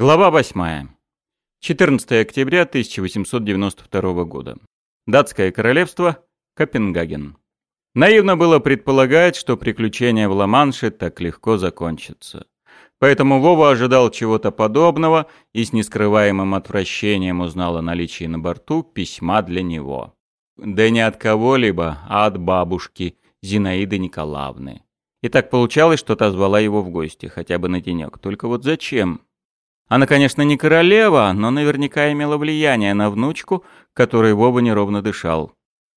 Глава 8. 14 октября 1892 года. Датское королевство, Копенгаген. Наивно было предполагать, что приключения в Ла-Манше так легко закончатся. Поэтому Вова ожидал чего-то подобного и с нескрываемым отвращением узнал о наличии на борту письма для него. Да не от кого-либо, а от бабушки Зинаиды Николаевны. И так получалось, что та звала его в гости, хотя бы на денек. Только вот зачем? Она, конечно, не королева, но наверняка имела влияние на внучку, которой Вова неровно дышал.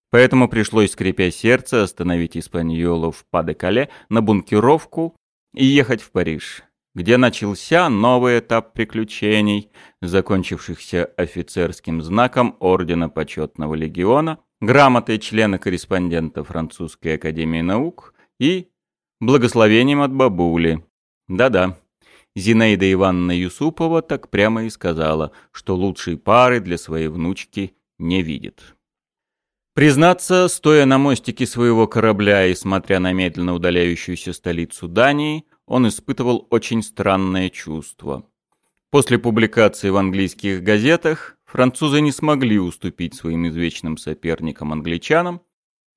Поэтому пришлось, скрипя сердце, остановить Испаньолу в Падекале на бункеровку и ехать в Париж, где начался новый этап приключений, закончившихся офицерским знаком Ордена Почетного Легиона, грамотой члена-корреспондента Французской Академии Наук и благословением от бабули. Да-да, Зинаида Ивановна Юсупова так прямо и сказала, что лучшей пары для своей внучки не видит. Признаться, стоя на мостике своего корабля и смотря на медленно удаляющуюся столицу Дании, он испытывал очень странное чувство. После публикации в английских газетах французы не смогли уступить своим извечным соперникам-англичанам,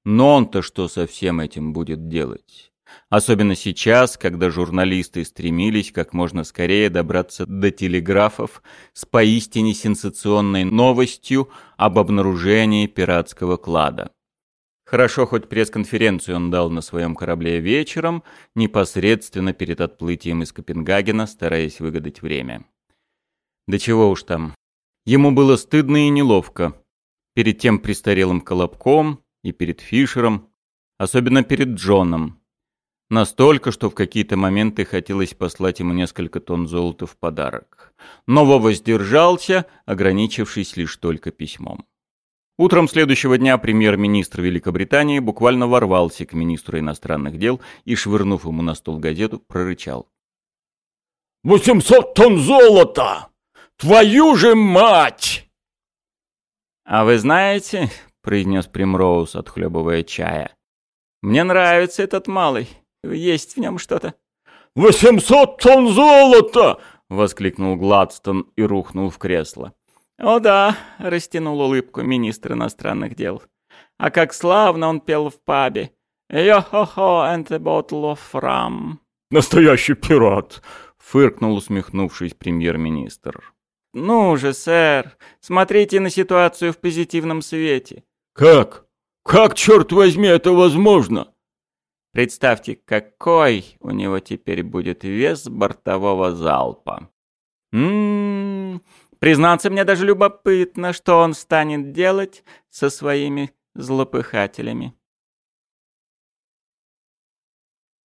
но он-то что со всем этим будет делать? Особенно сейчас, когда журналисты стремились как можно скорее добраться до телеграфов с поистине сенсационной новостью об обнаружении пиратского клада. Хорошо, хоть пресс-конференцию он дал на своем корабле вечером, непосредственно перед отплытием из Копенгагена, стараясь выгадать время. Да чего уж там. Ему было стыдно и неловко. Перед тем престарелым Колобком и перед Фишером, особенно перед Джоном, Настолько, что в какие-то моменты хотелось послать ему несколько тонн золота в подарок. Но Вова сдержался, ограничившись лишь только письмом. Утром следующего дня премьер-министр Великобритании буквально ворвался к министру иностранных дел и, швырнув ему на стол газету, прорычал. «Восемьсот тонн золота! Твою же мать!» «А вы знаете, — произнес Примроуз, отхлебывая чая, — мне нравится этот малый. Есть в нем что-то. «Восемьсот тонн золота!» — воскликнул Гладстон и рухнул в кресло. «О да», — растянул улыбку министр иностранных дел. «А как славно он пел в пабе! Йо-хо-хо and a bottle of rum!» «Настоящий пират!» — фыркнул, усмехнувшись премьер-министр. «Ну же, сэр, смотрите на ситуацию в позитивном свете». «Как? Как, черт возьми, это возможно?» Представьте, какой у него теперь будет вес бортового залпа. Ммм, признаться, мне даже любопытно, что он станет делать со своими злопыхателями.